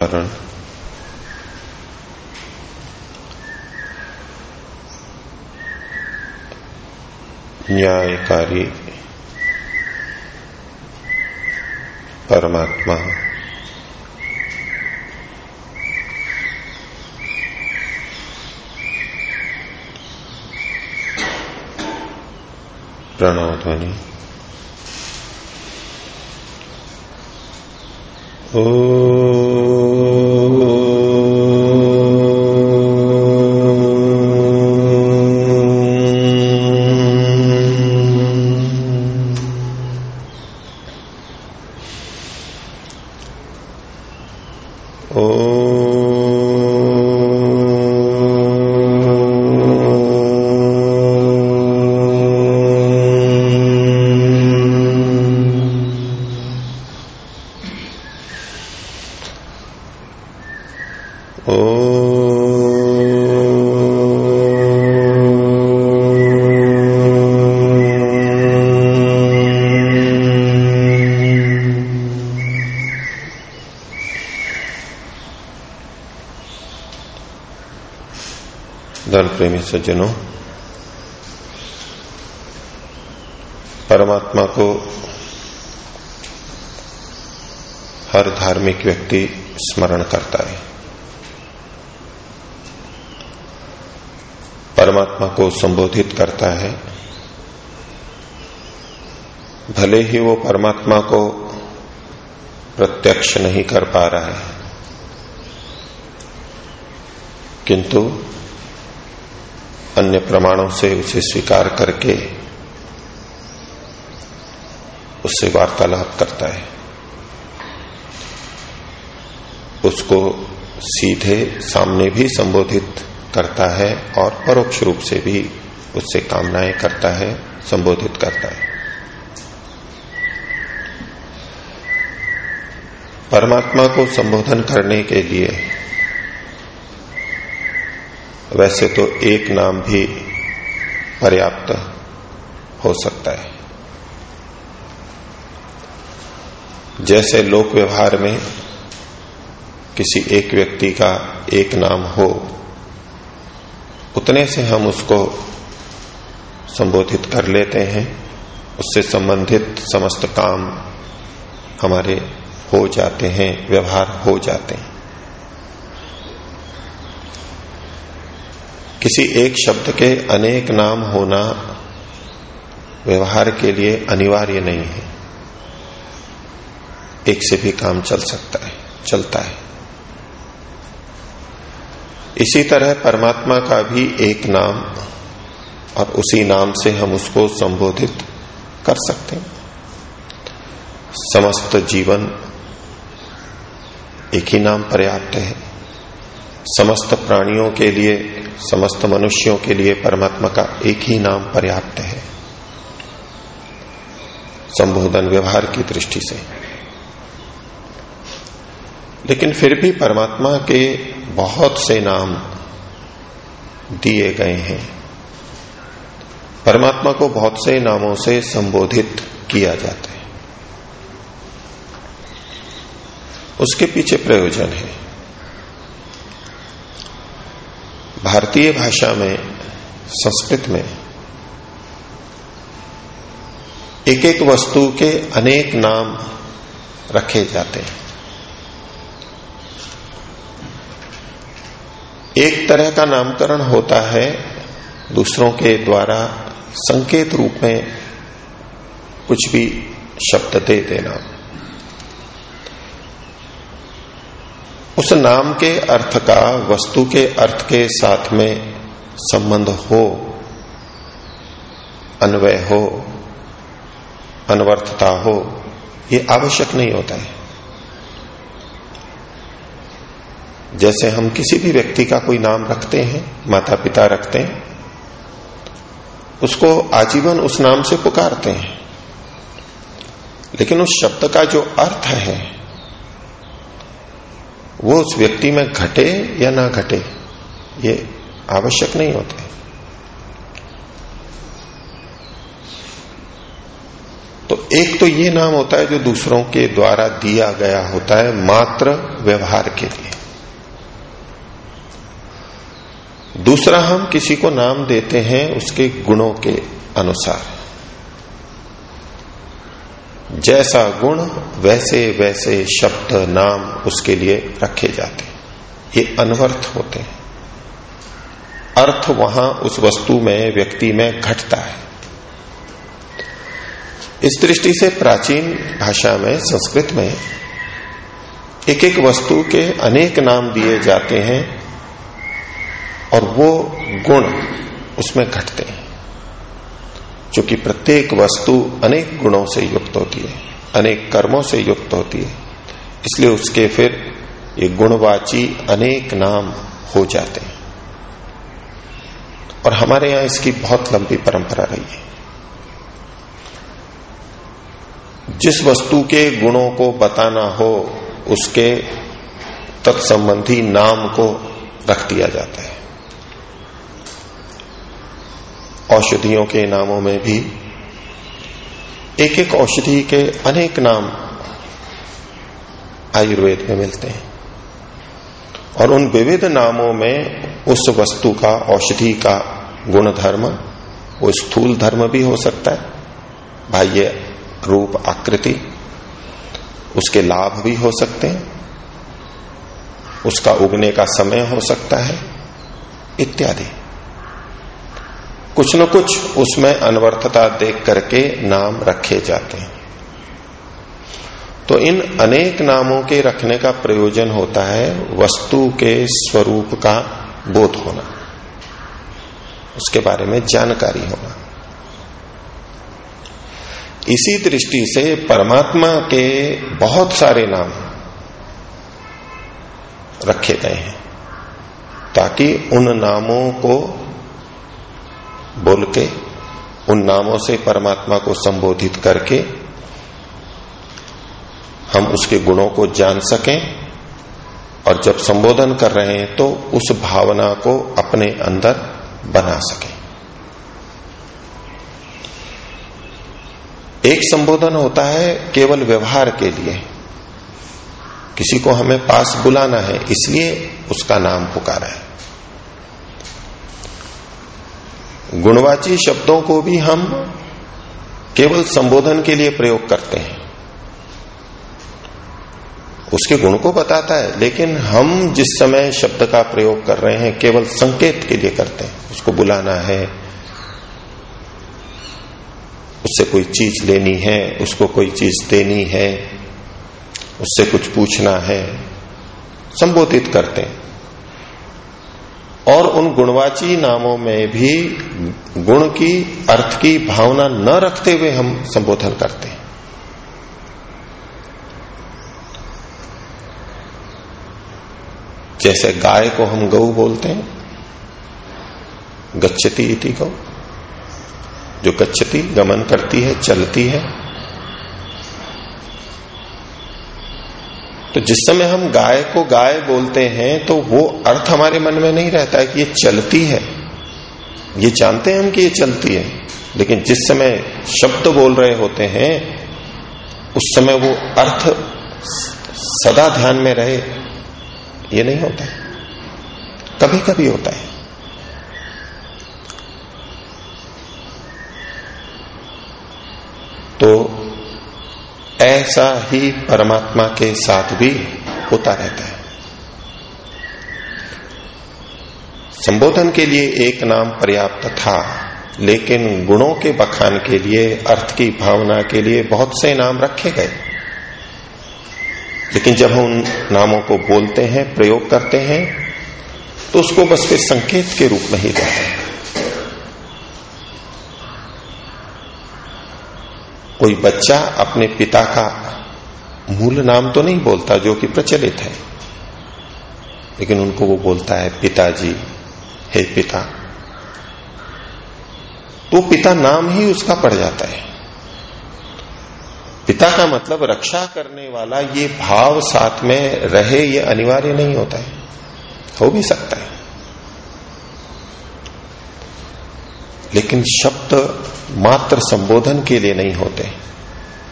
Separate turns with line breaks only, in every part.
कारण न्यायकारी परमात्मा प्रणव ध्वनि ओ धर्म प्रेमी सज्जनों। परमात्मा को हर धार्मिक व्यक्ति स्मरण करता है। परमात्मा को संबोधित करता है। भले ही वो परमात्मा को प्रत्यक्ष नहीं कर पा रहा है, किंतु अन्य प्रमाणों से उसे स्वीकार करके उससे वार्तालाप करता है। उसको सीधे सामने भी संबोधित करता है और परोक्ष रूप से भी उससे कामनाएँ करता है, संबोधित करता है। परमात्मा को संबोधन करने के लिए वैसे तो एक नाम भी पर्याप्त हो सकता है। जैसे लोक व्यवहार में किसी एक व्यक्ति का एक नाम हो, उतने से हम उसको संबोधित कर लेते हैं। उससे संबंधित समस्त काम हमारे हो जाते हैं, व्यवहार हो जाते हैं। किसी एक शब्द के अनेक नाम होना व्यवहार के लिए अनिवार्य नहीं है। एक से भी काम चल सकता है, चलता है। इसी तरह परमात्मा का भी एक नाम और उसी नाम से हम उसको संबोधित कर सकते हैं। समस्त जीवन एक ही नाम पर्याप्त है। समस्त प्राणियों के लिए समस्त मनुष्यों के लिए परमात्मा का एक ही नाम पर्याप्त है। संबोधन व्यवहार की दृष्टि से। लेकिन फिर भी परमात्मा के बहुत से नाम दिए गए हैं। परमात्मा को बहुत से नामों से संबोधित किया जाता है। उसके पीछे प्रयोजन है। भारतीय भाषा में, संस्कृत में एक एक वस्तु के अनेक नाम रखे जाते हैं। एक तरह का नामकरण होता है दूसरों के द्वारा संकेत रूप में कुछ भी शब्द दे देना। उस नाम के अर्थ का, वस्तु के अर्थ के साथ में संबंध हो, अन्वय हो अनवर्थता हो, ये आवश्यक नहीं होता है। जैसे हम किसी भी व्यक्ति का कोई नाम रखते हैं माता पिता रखते हैं, उसको आजीवन उस नाम से पुकारते हैं। लेकिन उस शब्द का जो अर्थ है वो उस व्यक्ति में घटे या ना घटे, ये आवश्यक नहीं होते। तो एक तो ये नाम होता है जो दूसरों के द्वारा दिया गया होता है मात्र व्यवहार के लिए। दूसरा हम किसी को नाम देते हैं उसके गुणों के अनुसार। जैसा गुण वैसे वैसे शब्द नाम उसके लिए रखे जाते ये अनवर्थ होते हैं। अर्थ वहाँ उस वस्तु में, व्यक्ति में घटता है। इस दृष्टि से प्राचीन भाषा में, संस्कृत में एक एक वस्तु के अनेक नाम दिए जाते हैं और वो गुण उसमें घटते हैं। क्योंकि प्रत्येक वस्तु अनेक गुणों से युक्त होती है, अनेक कर्मों से युक्त होती है। इसलिए उसके फिर ये गुणवाची अनेक नाम हो जाते हैं। और हमारे यहाँ इसकी बहुत लंबी परंपरा रही है। जिस वस्तु के गुणों को बताना हो, उसके तत्संबंधी नाम को रख दिया जाता है। औषधियों के नामों में भी। एक एक औषधि के अनेक नाम आयुर्वेद में मिलते हैं। और उन विविध नामों में उस वस्तु का, औषधि का गुण धर्म वो स्थूल धर्म भी हो सकता है। बाह्य रूप आकृति, उसके लाभ भी हो सकते हैं। उसका उगने का समय हो सकता है, इत्यादि। कुछ न कुछ उसमें अनवर्थता देख करके नाम रखे जाते हैं। तो इन अनेक नामों के रखने का प्रयोजन होता है वस्तु के स्वरूप का बोध होना। उसके बारे में जानकारी होना। इसी दृष्टि से परमात्मा के बहुत सारे नाम रखे गए हैं ताकि उन नामों को बोल के, उन नामों से परमात्मा को संबोधित करके हम उसके गुणों को जान सकें और जब संबोधन कर रहे हैं तो उस भावना को अपने अंदर बना सकें। एक संबोधन होता है केवल व्यवहार के लिए। किसी को हमें पास बुलाना है, इसलिए उसका नाम पुकारा है। गुणवाची शब्दों को भी हम केवल संबोधन के लिए प्रयोग करते हैं। उसके गुण को बताता है, लेकिन हम जिस समय शब्द का प्रयोग कर रहे हैं, केवल संकेत के लिए करते हैं। उसको बुलाना है, उससे कोई चीज़ लेनी है, उसको कोई चीज़ देनी है, उससे कुछ पूछना है, संबोधित करते हैं। और उन गुणवाची नामों में भी गुण की, अर्थ की भावना न रखते हुए हम संबोधन करते हैं। जैसे गाय को हम गऊ बोलते हैं, गच्छती इति गौ जो गच्छती गमन करती है, चलती है तो जिस समय हम गाय को गाय बोलते हैं तो वो अर्थ हमारे मन में नहीं रहता है कि ये चलती है। ये जानते हैं हम कि ये चलती है, लेकिन जिस समय शब्द बोल रहे होते हैं, उस समय वो अर्थ सदा ध्यान में रहे, ये नहीं होता। कभी कभी होता है तो ऐसा ही परमात्मा के साथ भी होता रहता है। संबोधन के लिए एक नाम पर्याप्त था, लेकिन गुणों के बखान के लिए, अर्थ की भावना के लिए बहुत से नाम रखे गए। लेकिन जब हम उन नामों को बोलते हैं, प्रयोग करते हैं तो उसको बस फिर संकेत के रूप में ही देते हैं। कोई बच्चा अपने पिता का मूल नाम तो नहीं बोलता, जो कि प्रचलित है। लेकिन उनको वो बोलता है, पिताजी, हे पिता। तो पिता नाम ही उसका पड़ जाता है। पिता का मतलब रक्षा करने वाला ये भाव साथ में रहे, ये अनिवार्य नहीं होता है। हो भी सकता है। लेकिन शब्द मात्र संबोधन के लिए नहीं होते,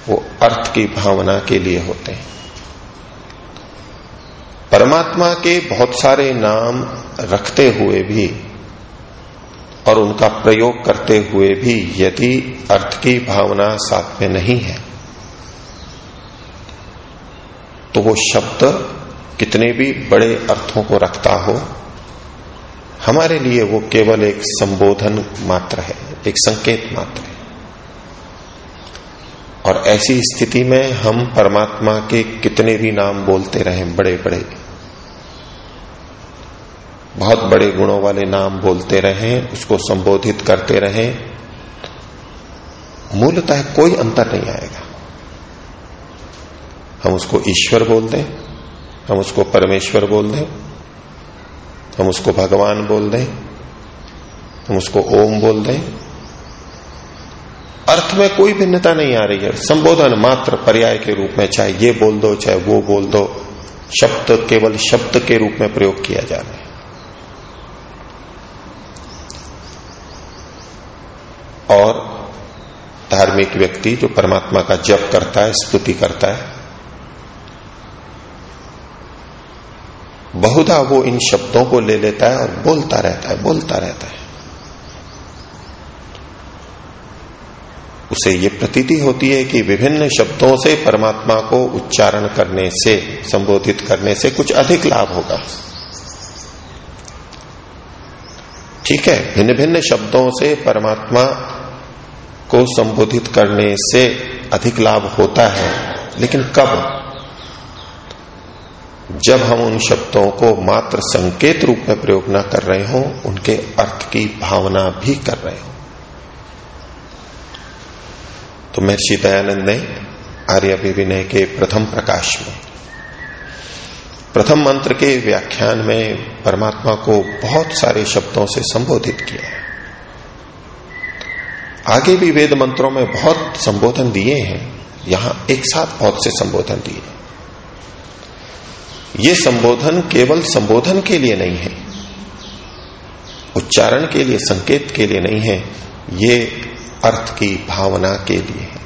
वो अर्थ की भावना के लिए होते हैं। परमात्मा के बहुत सारे नाम रखते हुए भी और उनका प्रयोग करते हुए भी यदि अर्थ की भावना साथ में नहीं है तो वो शब्द कितने भी बड़े अर्थों को रखता हो हमारे लिए वो केवल एक संबोधन मात्र है, एक संकेत मात्र है। और ऐसी स्थिति में हम परमात्मा के कितने भी नाम बोलते रहे बड़े बड़े बहुत बड़े गुणों वाले नाम बोलते रहे, उसको संबोधित करते रहे, मूलतः कोई अंतर नहीं आएगा। हम उसको ईश्वर बोल दें, हम उसको परमेश्वर बोल दें हम उसको भगवान बोल दें, हम उसको ओम बोल दें। अर्थ में कोई भिन्नता नहीं आ रही है। संबोधन मात्र पर्याय के रूप में, चाहे ये बोल दो, चाहे वो बोल दो, शब्द केवल शब्द के रूप में प्रयोग किया जा रहा है। और धार्मिक व्यक्ति जो परमात्मा का जप करता है, स्तुति करता है बहुधा वो इन शब्दों को ले लेता है और बोलता रहता है, बोलता रहता है। उसे ये प्रतीति होती है कि विभिन्न शब्दों से परमात्मा को उच्चारण करने से, संबोधित करने से कुछ अधिक लाभ होगा। ठीक है भिन्न भिन्न शब्दों से परमात्मा को संबोधित करने से अधिक लाभ होता है, लेकिन कब? जब हम उन शब्दों को मात्र संकेत रूप में प्रयोग न कर रहे हो, उनके अर्थ की भावना भी कर रहे हो। तो महर्षि दयानंद ने आर्य विनय के प्रथम प्रकाश में, प्रथम मंत्र के व्याख्यान में परमात्मा को बहुत सारे शब्दों से संबोधित किया है। आगे भी वेद मंत्रों में बहुत संबोधन दिए हैं, यहाँ एक साथ बहुत से संबोधन दिए ये संबोधन केवल संबोधन के लिए नहीं है, उच्चारण के लिए, संकेत के लिए नहीं है, ये अर्थ की भावना के लिए है।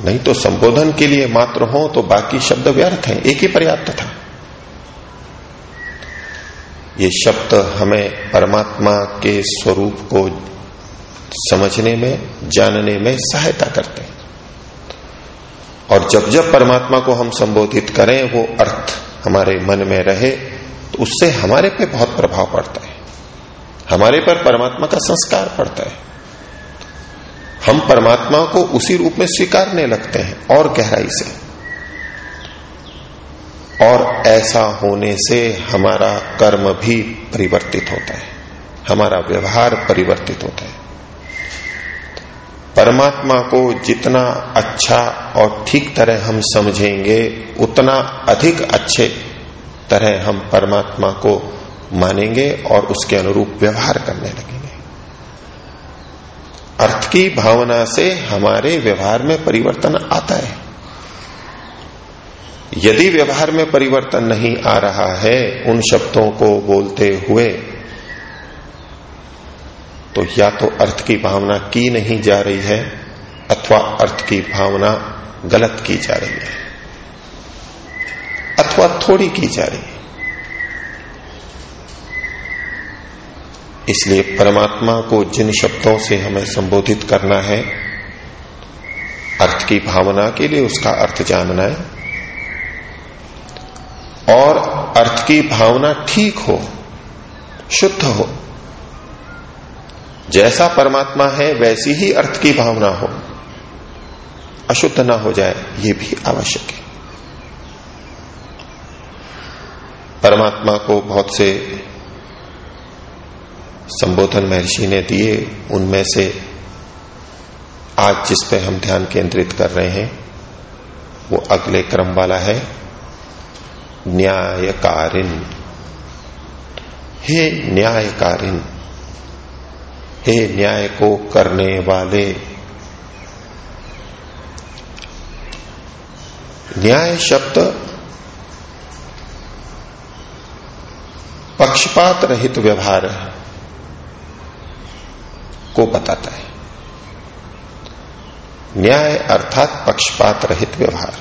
नहीं तो संबोधन के लिए मात्र हो तो बाकी शब्द व्यर्थ हैं, एक ही पर्याप्त था। ये शब्द हमें परमात्मा के स्वरूप को समझने में, जानने में सहायता करते हैं। और जब जब परमात्मा को हम संबोधित करें, वो अर्थ हमारे मन में रहे तो उससे हमारे पे बहुत प्रभाव पड़ता है। हमारे पर परमात्मा का संस्कार पड़ता है। हम परमात्मा को उसी रूप में स्वीकारने लगते हैं, और गहराई से। और ऐसा होने से हमारा कर्म भी परिवर्तित होता है। हमारा व्यवहार परिवर्तित होता है। परमात्मा को जितना अच्छा और ठीक तरह हम समझेंगे, उतना अधिक अच्छे तरह हम परमात्मा को मानेंगे और उसके अनुरूप व्यवहार करने लगेंगे। अर्थ की भावना से हमारे व्यवहार में परिवर्तन आता है। यदि व्यवहार में परिवर्तन नहीं आ रहा है, उन शब्दों को बोलते हुए या तो अर्थ की भावना की नहीं जा रही है, अथवा अर्थ की भावना गलत की जा रही है, अथवा थोड़ी की जा रही है। इसलिए परमात्मा को जिन शब्दों से हमें संबोधित करना है, अर्थ की भावना के लिए उसका अर्थ जानना है, और अर्थ की भावना ठीक हो, शुद्ध हो जैसा परमात्मा है, वैसी ही अर्थ की भावना हो। अशुद्ध ना हो जाए, ये भी आवश्यक है। परमात्मा को बहुत से संबोधन महर्षि ने दिए, उनमें से आज जिस पे हम ध्यान केंद्रित कर रहे हैं, वो अगले क्रम वाला है। न्यायकारिन। हे न्यायकारिन हे न्याय को करने वाले। न्याय शब्द पक्षपात रहित व्यवहार को बताता है। न्याय अर्थात पक्षपात रहित व्यवहार।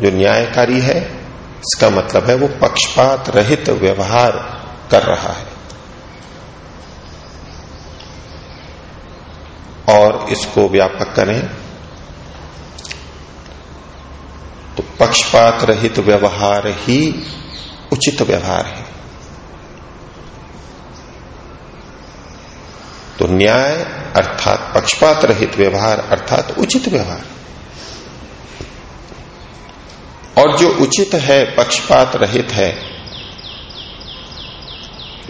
जो न्यायकारी है, इसका मतलब है वो पक्षपात रहित व्यवहार कर रहा है। और इसको व्यापक करें। तो पक्षपात रहित व्यवहार ही उचित व्यवहार है। तो न्याय अर्थात पक्षपात रहित व्यवहार अर्थात उचित व्यवहार। और जो उचित है, पक्षपात रहित है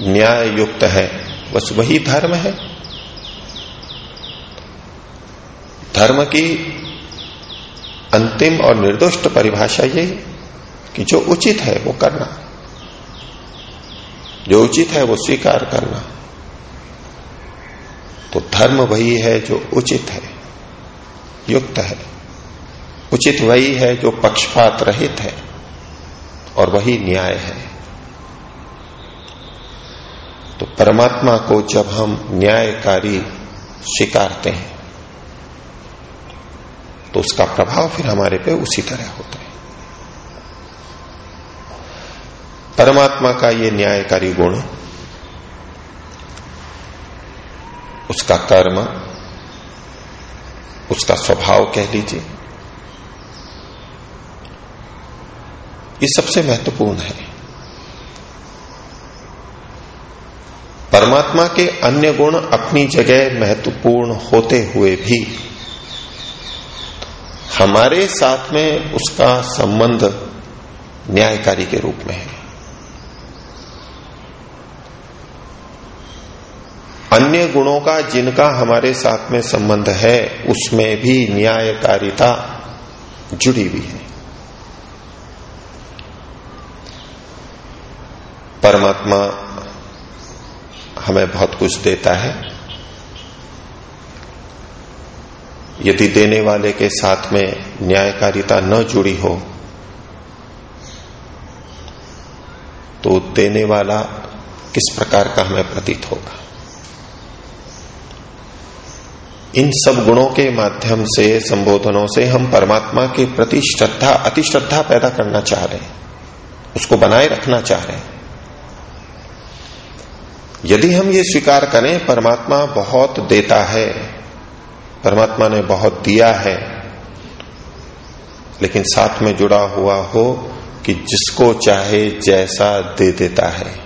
न्याय युक्त है, बस वही धर्म है। धर्म की अंतिम और निर्दुष्ट परिभाषा यही कि जो उचित है वो करना। जो उचित है वो स्वीकार करना। तो धर्म वही है जो उचित है, युक्त है। उचित वही है जो पक्षपात रहित है और वही न्याय है। तो परमात्मा को जब हम न्यायकारी स्वीकारते हैं तो उसका प्रभाव फिर हमारे पे उसी तरह होता है। परमात्मा का ये न्यायकारी गुण, उसका कर्म, उसका स्वभाव कह लीजिए, ये सबसे महत्वपूर्ण है। परमात्मा के अन्य गुण अपनी जगह महत्वपूर्ण होते हुए भी हमारे साथ में उसका संबंध न्यायकारी के रूप में है। अन्य गुणों का जिनका हमारे साथ में संबंध है, उसमें भी न्यायकारिता जुड़ी हुई है। परमात्मा हमें बहुत कुछ देता है। यदि देने वाले के साथ में न्यायकारिता न जुड़ी हो तो देने वाला किस प्रकार का हमें प्रतीत होगा? इन सब गुणों के माध्यम से, संबोधनों से हम परमात्मा के प्रति श्रद्धा अति श्रद्धा पैदा करना चाह रहे हैं। उसको बनाए रखना चाह रहे हैं। यदि हम ये स्वीकार करें, परमात्मा बहुत देता है। परमात्मा ने बहुत दिया है, लेकिन साथ में जुड़ा हुआ हो कि जिसको चाहे जैसा दे देता है।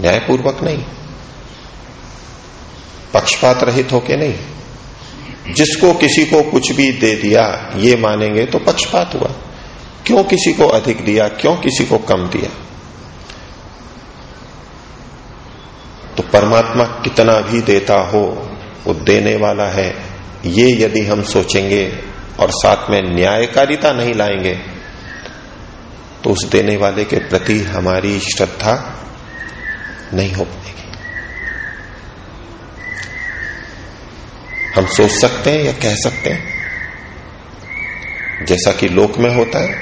न्यायपूर्वक नहीं। पक्षपात रहित होके नहीं। जिसको किसी को कुछ भी दे दिया, ये मानेंगे तो पक्षपात हुआ। क्यों किसी को अधिक दिया, क्यों किसी को कम दिया? तो परमात्मा कितना भी देता हो वो देने वाला है, ये यदि हम सोचेंगे और साथ में न्यायकारिता नहीं लाएँगे तो उस देने वाले के प्रति हमारी श्रद्धा नहीं हो पाएगी। हम सोच सकते हैं या कह सकते हैं, जैसा कि लोक में होता है,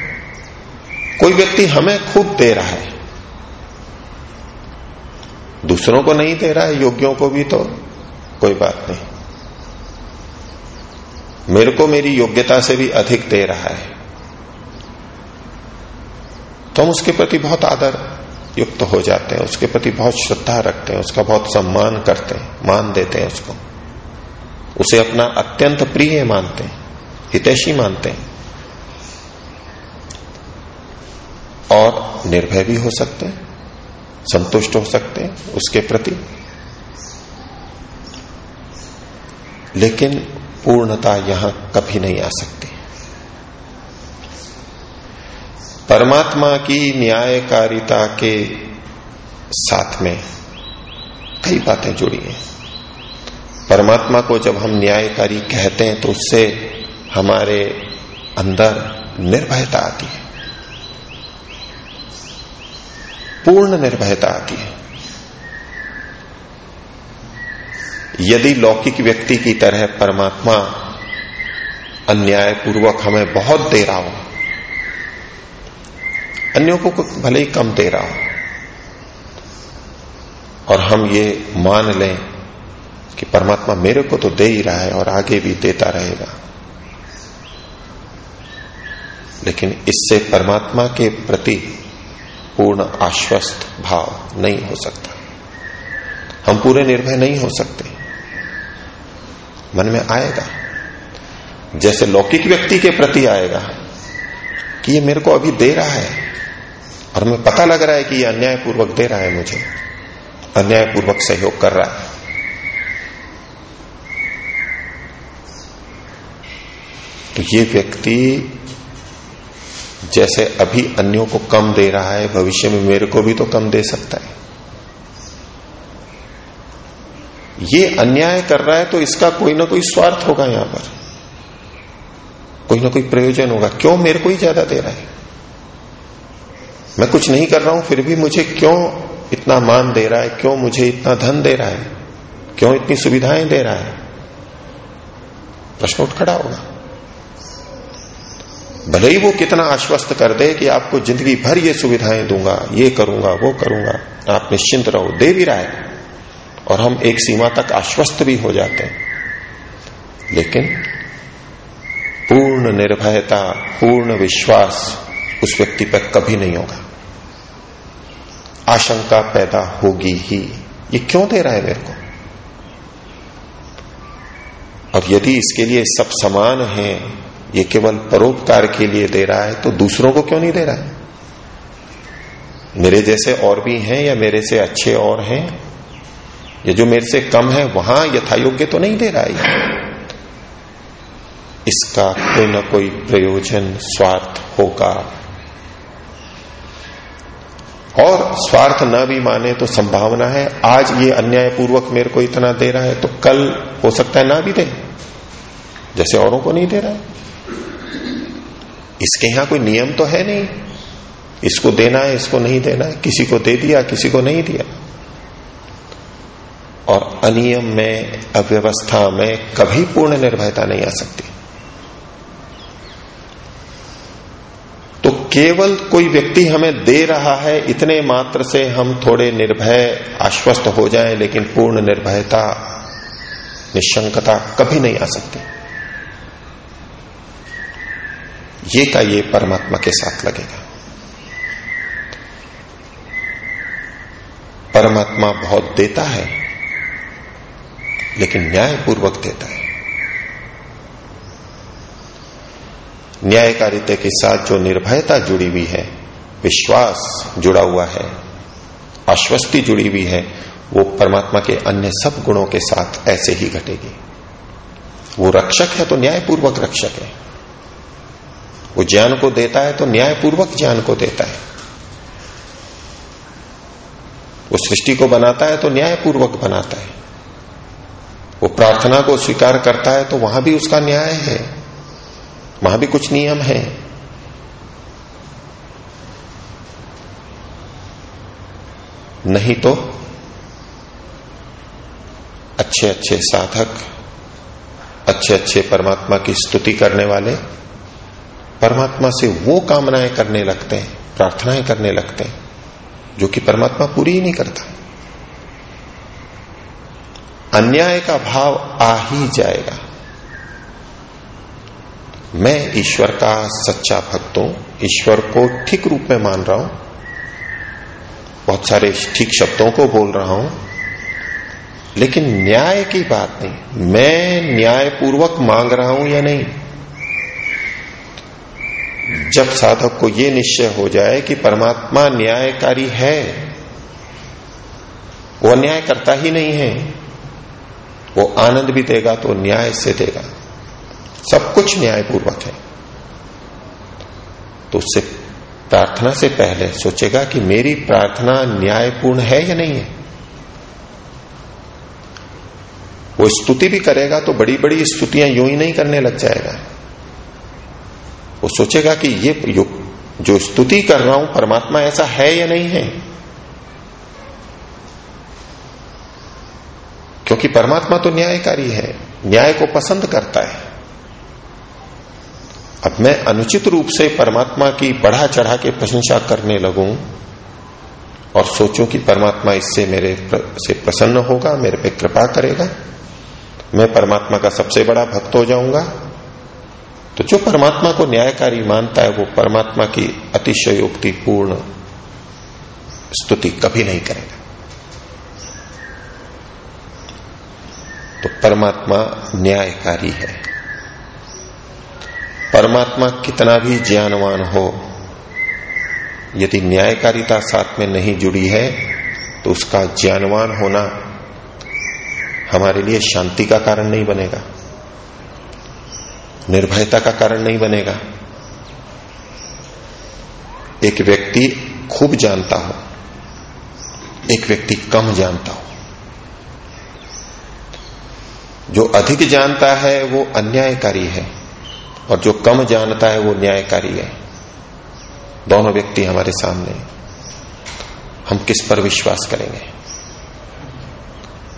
कोई व्यक्ति हमें खूब दे रहा है, दूसरों को नहीं दे रहा है, योग्यों को भी तो कोई बात नहीं। मेरे को मेरी योग्यता से भी अधिक दे रहा है। तो हम उसके प्रति बहुत आदर युक्त हो जाते हैं, उसके प्रति बहुत श्रद्धा रखते हैं, उसका बहुत सम्मान करते हैं, मान देते हैं उसको। उसे अपना अत्यंत प्रिय मानते हैं, हितैषी मानते हैं। और निर्भय भी हो सकते हैं, संतुष्ट हो सकते हैं उसके प्रति। लेकिन पूर्णता यहाँ कभी नहीं आ सकती। परमात्मा की न्यायकारिता के साथ में कई बातें जुड़ी हैं। परमात्मा को जब हम न्यायकारी कहते हैं तो उससे हमारे अंदर निर्भयता आती है। पूर्ण निर्भयता आती है। यदि लौकिक व्यक्ति की तरह परमात्मा अन्यायपूर्वक हमें बहुत दे रहा हो, अन्यों को भले ही कम दे रहा हो, और हम ये मान लें कि परमात्मा मेरे को तो दे ही रहा है और आगे भी देता रहेगा, लेकिन इससे परमात्मा के प्रति पूर्ण आश्वस्त भाव नहीं हो सकता। हम पूरे निर्भय नहीं हो सकते। मन में आएगा। जैसे लौकिक व्यक्ति के प्रति आएगा कि ये मेरे को अभी दे रहा है और हमें पता लग रहा है कि ये अन्यायपूर्वक दे रहा है मुझे, अन्यायपूर्वक सहयोग कर रहा है। तो ये व्यक्ति जैसे अभी अन्यों को कम दे रहा है, भविष्य में मेरे को भी तो कम दे सकता है। ये अन्याय कर रहा है तो इसका कोई ना कोई स्वार्थ होगा यहाँ पर। कोई ना कोई प्रयोजन होगा। क्यों मेरे को ही ज़्यादा दे रहा है? मैं कुछ नहीं कर रहा हूँ, फिर भी मुझे क्यों इतना मान दे रहा है? क्यों मुझे इतना धन दे रहा है? क्यों इतनी सुविधाएँ दे रहा है? प्रश्न उठ खड़ा होगा। भले ही वो कितना आश्वस्त कर दे कि आपको ज़िंदगी भर ये सुविधाएँ दूँगा, ये करूँगा, वो करूँगा, आप निश्चिंत रहो। दे भी रहा है और हम एक सीमा तक आश्वस्त भी हो जाते हैं। लेकिन पूर्ण निर्भयता, पूर्ण विश्वास उस व्यक्ति पर कभी नहीं होगा। आशंका पैदा होगी ही। ये क्यों दे रहा है मेरे को? और यदि इसके लिए सब समान है, ये केवल परोपकार के लिए दे रहा है तो दूसरों को क्यों नहीं दे रहा है? मेरे जैसे और भी हैं या मेरे से अच्छे और हैं? ये जो मेरे से कम है, वहाँ यथा योग्य तो नहीं दे रहा है इसका कोई ना कोई प्रयोजन स्वार्थ होगा। और स्वार्थ न भी माने तो संभावना है, आज ये अन्यायपूर्वक मेरे को इतना दे रहा है तो कल हो सकता है ना भी दे। जैसे औरों को नहीं दे रहा है। इसके यहाँ कोई नियम तो है नहीं। इसको देना है, इसको नहीं देना है। किसी को दे दिया, किसी को नहीं दिया। और अनियम में, अव्यवस्था में कभी पूर्ण निर्भयता नहीं आ सकती। तो केवल कोई व्यक्ति हमें दे रहा है, इतने मात्र से हम थोड़े निर्भय, आश्वस्त हो जाएँ, लेकिन पूर्ण निर्भयता, निशंकता कभी नहीं आ सकती। ये का ये परमात्मा के साथ लगेगा। परमात्मा बहुत देता है। लेकिन न्यायपूर्वक देता है। न्यायकारिता के साथ जो निर्भयता जुड़ी हुई है, विश्वास जुड़ा हुआ है, आश्वस्ति जुड़ी हुई है, वो परमात्मा के अन्य सब गुणों के साथ ऐसे ही घटेगी। वो रक्षक है तो न्यायपूर्वक रक्षक है। वो ज्ञान को देता है तो न्यायपूर्वक ज्ञान को देता है। वो सृष्टि को बनाता है तो न्यायपूर्वक बनाता है। वो प्रार्थना को स्वीकार करता है तो वहाँ भी उसका न्याय है। वहाँ भी कुछ नियम है। नहीं तो अच्छे अच्छे साधक अच्छे अच्छे परमात्मा की स्तुति करने वाले परमात्मा से वो कामनाएँ करने लगते हैं, प्रार्थनाएँ करने लगते हैं, जो कि परमात्मा पूरी ही नहीं करता। अन्याय का भाव आ ही जाएगा। मैं ईश्वर का सच्चा भक्त हूँ, ईश्वर को ठीक रूप में मान रहा हूँ। बहुत सारे ठीक शब्दों को बोल रहा हूँ। लेकिन न्याय की बात नहीं। मैं न्यायपूर्वक मांग रहा हूँ या नहीं? जब साधक को यह निश्चय हो जाए कि परमात्मा न्यायकारी है, वो अन्याय करता ही नहीं है। वो आनंद भी देगा तो न्याय से देगा। सब कुछ न्यायपूर्वक है। तो उससे प्रार्थना से पहले सोचेगा कि मेरी प्रार्थना न्यायपूर्ण है या नहीं है। वो स्तुति भी करेगा तो बड़ी बड़ी स्तुतियाँ यूँ ही नहीं करने लग जाएगा। वो सोचेगा कि ये, जो स्तुति कर रहा हूँ, परमात्मा ऐसा है या नहीं है? क्योंकि परमात्मा तो न्यायकारी है, न्याय को पसंद करता है। अब मैं अनुचित रूप से परमात्मा की बढ़ा चढ़ा के प्रशंसा करने लगूं और सोचूं कि परमात्मा इससे मेरे से प्रसन्न होगा, मेरे पे कृपा करेगा, मैं परमात्मा का सबसे बड़ा भक्त हो जाऊँगा। तो जो परमात्मा को न्यायकारी मानता है, वो परमात्मा की अतिशयोक्ति पूर्ण स्तुति कभी नहीं करेगा। तो परमात्मा न्यायकारी है। परमात्मा कितना भी ज्ञानवान हो, यदि न्यायकारिता साथ में नहीं जुड़ी है तो उसका ज्ञानवान होना हमारे लिए शांति का कारण नहीं बनेगा। निर्भयता का कारण नहीं बनेगा। एक व्यक्ति खूब जानता हो, एक व्यक्ति कम जानता हो। जो अधिक जानता है, वो अन्यायकारी है। और जो कम जानता है, वो न्यायकारी है। दोनों व्यक्ति हमारे सामने हम किस पर विश्वास करेंगे?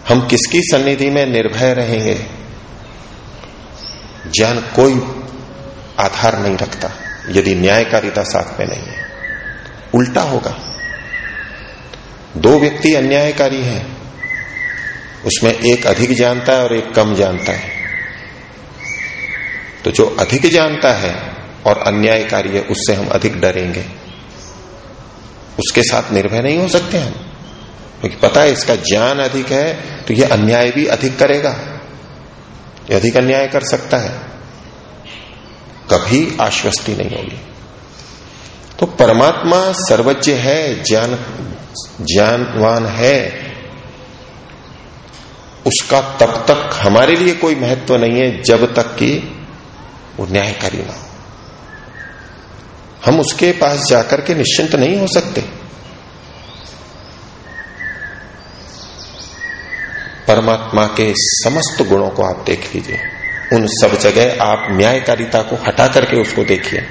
हम किसकी सन्निधि में निर्भय रहेंगे? ज्ञान कोई आधार नहीं रखता, यदि न्यायकारिता साथ में नहीं है। उल्टा होगा। दो व्यक्ति अन्यायकारी हैं। उसमें एक अधिक जानता है और एक कम जानता है। तो जो अधिक जानता है और अन्यायकारी है उससे हम अधिक डरेंगे। उसके साथ निर्भय नहीं हो सकते हम। क्योंकि तो पता है इसका ज्ञान अधिक है तो ये अन्याय भी अधिक करेगा। ये अधिक अन्याय कर सकता है। कभी आश्वस्ति नहीं होगी। तो परमात्मा सर्वज्ञ है, ज्ञान, ज्ञानवान है। उसका तब तक हमारे लिए कोई महत्व नहीं है जब तक कि वो न्यायकारी ना हो। हम उसके पास जाकर के निश्चिंत नहीं हो सकते। परमात्मा के समस्त गुणों को आप देख लीजिए। उन सब जगह आप न्यायकारिता को हटा करके उसको देखिए।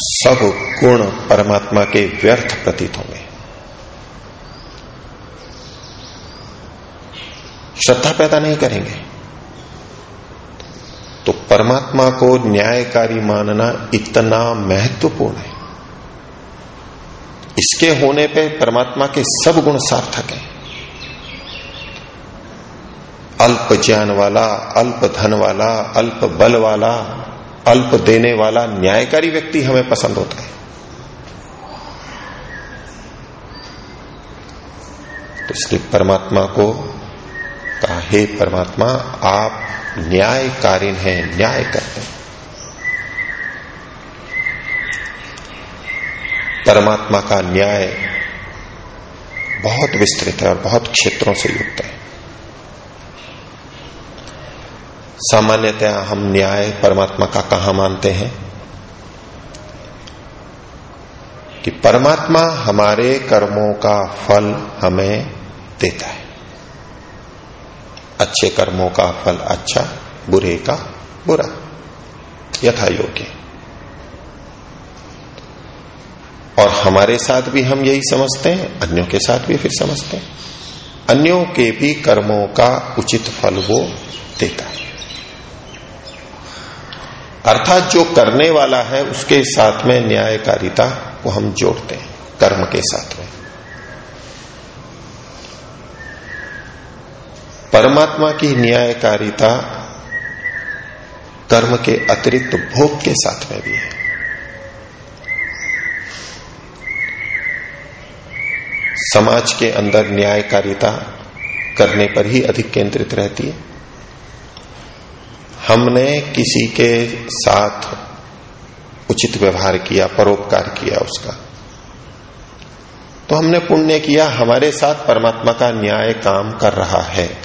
सब गुण परमात्मा के व्यर्थ प्रतीत होंगे। श्रद्धा पैदा नहीं करेंगे। तो परमात्मा को न्यायकारी मानना इतना महत्वपूर्ण है। इसके होने पे परमात्मा के सब गुण सार्थक हैं। अल्प ज्ञान वाला, अल्प धन वाला, अल्प बल वाला, अल्प देने वाला न्यायकारी व्यक्ति हमें पसंद होता है। तो इसलिए परमात्मा को कहा हे परमात्मा, आप न्यायकारीन हैं न्याय करते हैं। परमात्मा का न्याय बहुत विस्तृत है और बहुत क्षेत्रों से युक्त है। सामान्यतया हम न्याय परमात्मा का कहा मानते हैं? कि परमात्मा हमारे कर्मों का फल हमें देता है। अच्छे कर्मों का फल अच्छा बुरे का बुरा। यथा योग्य और हमारे साथ भी हम यही समझते हैं, अन्यों के साथ भी फिर समझते हैं। अन्यों के भी कर्मों का उचित फल वो देता है। अर्थात जो करने वाला है, उसके साथ में न्यायकारिता को हम जोड़ते हैं, कर्म के साथ में। परमात्मा की न्यायकारिता कर्म के अतिरिक्त भोग के साथ में भी है। समाज के अंदर न्यायकारिता करने पर ही अधिक केंद्रित रहती है। हमने किसी के साथ उचित व्यवहार किया, परोपकार किया उसका तो हमने पुण्य किया। हमारे साथ परमात्मा का न्याय काम कर रहा है।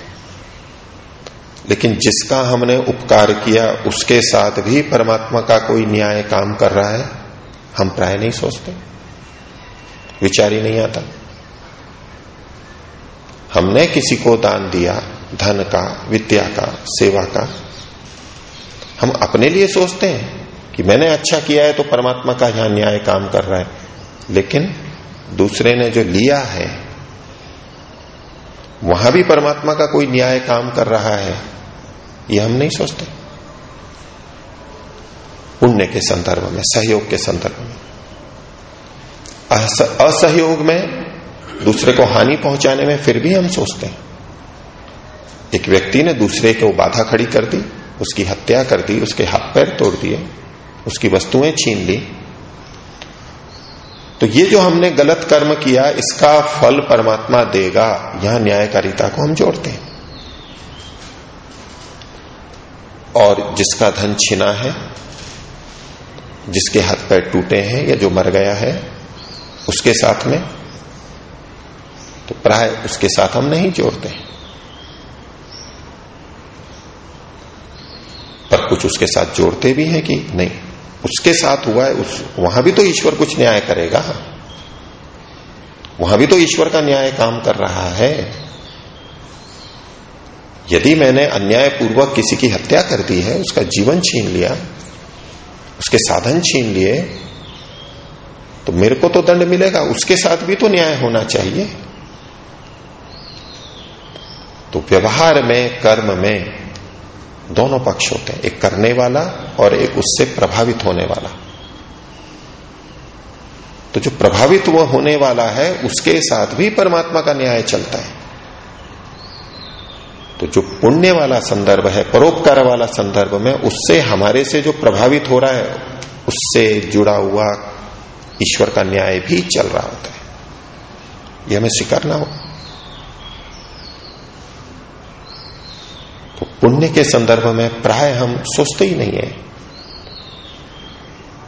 लेकिन जिसका हमने उपकार किया, उसके साथ भी परमात्मा का कोई न्याय काम कर रहा है, हम प्राय नहीं सोचते। विचार ही नहीं आता। हमने किसी को दान दिया, धन का, विद्या का, सेवा का, हम अपने लिए सोचते हैं कि मैंने अच्छा किया है तो परमात्मा का यहाँ न्याय काम कर रहा है। लेकिन दूसरे ने जो लिया है वहाँ भी परमात्मा का कोई न्याय काम कर रहा है, ये हम नहीं सोचते। पुण्य के संदर्भ में, सहयोग के संदर्भ में। असहयोग में दूसरे को हानि पहुँचाने में फिर भी हम सोचते हैं। एक व्यक्ति ने दूसरे को बाधा खड़ी कर दी, उसकी हत्या कर दी, उसके हाथ पैर तोड़ दिए, उसकी वस्तुएँ छीन ली तो ये जो हमने गलत कर्म किया, इसका फल परमात्मा देगा। यहाँ न्यायकारिता को हम जोड़ते हैं। और जिसका धन छिना है, जिसके हाथ पैर टूटे हैं या जो मर गया है, उसके साथ में तो प्राय उसके साथ हम नहीं जोड़ते पर कुछ उसके साथ जोड़ते भी हैं कि नहीं। उसके साथ हुआ है, उस, वहाँ भी तो ईश्वर कुछ न्याय करेगा। वहाँ भी तो ईश्वर का न्याय काम कर रहा है। यदि मैंने अन्यायपूर्वक किसी की हत्या कर दी है, उसका जीवन छीन लिया, उसके साधन छीन लिए तो मेरे को तो दंड मिलेगा। उसके साथ भी तो न्याय होना चाहिए। तो व्यवहार में, कर्म में दोनों पक्ष होते हैं, एक करने वाला और एक उससे प्रभावित होने वाला। तो जो प्रभावित वह होने वाला है, उसके साथ भी परमात्मा का न्याय चलता है। तो जो पुण्य वाला संदर्भ है, परोपकार वाला संदर्भ में, उससे हमारे से जो प्रभावित हो रहा है, उससे जुड़ा हुआ ईश्वर का न्याय भी चल रहा होता है। यह हमें स्वीकारना हो पुण्य के संदर्भ में प्राय हम सोचते ही नहीं है।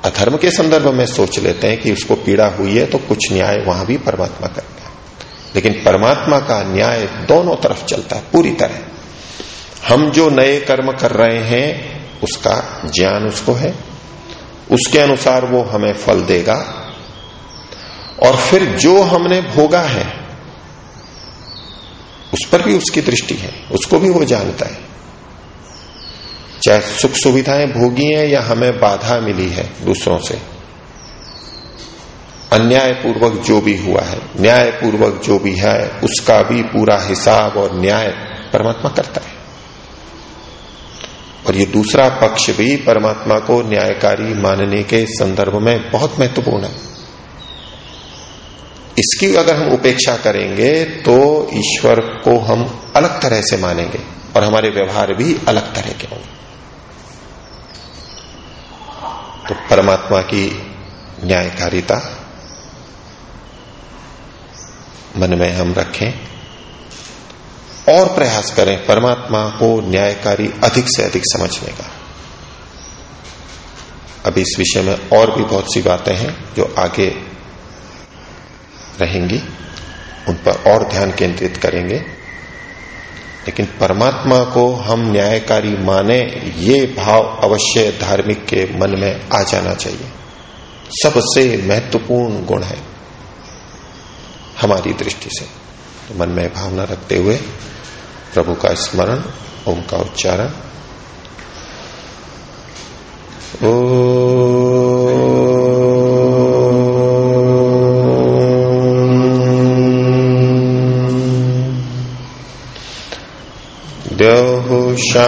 अधर्म के संदर्भ में सोच लेते हैं कि उसको पीड़ा हुई है तो कुछ न्याय वहाँ भी परमात्मा करता है। लेकिन परमात्मा का न्याय दोनों तरफ़ चलता है, पूरी तरह। हम जो नए कर्म कर रहे हैं, उसका ज्ञान उसको है। उसके अनुसार वो हमें फल देगा। और फिर जो हमने भोगा है, उस पर भी उसकी दृष्टि है, उसको भी वो जानता है। चाहे सुख सुविधाएँ भोगी हैं या हमें बाधा मिली है दूसरों से। अन्यायपूर्वक जो भी हुआ है, न्यायपूर्वक जो भी है, उसका भी पूरा हिसाब और न्याय परमात्मा करता है। और ये दूसरा पक्ष भी परमात्मा को न्यायकारी मानने के संदर्भ में बहुत महत्वपूर्ण है। इसकी अगर हम उपेक्षा करेंगे तो ईश्वर को हम अलग तरह से मानेंगे और हमारे व्यवहार भी अलग तरह के होंगे तो परमात्मा की न्यायकारिता मन में हम रखें और प्रयास करें परमात्मा को न्यायकारी अधिक से अधिक समझने का। अभी इस विषय में और भी बहुत सी बातें हैं जो आगे रहेंगी, उन पर और ध्यान केंद्रित करेंगे। लेकिन परमात्मा को हम न्यायकारी माने, ये भाव अवश्य धार्मिक के मन में आ जाना चाहिए। सबसे महत्वपूर्ण गुण है हमारी दृष्टि से। तो मन में भावना रखते हुए प्रभु का स्मरण, ओम का उच्चारण। ओ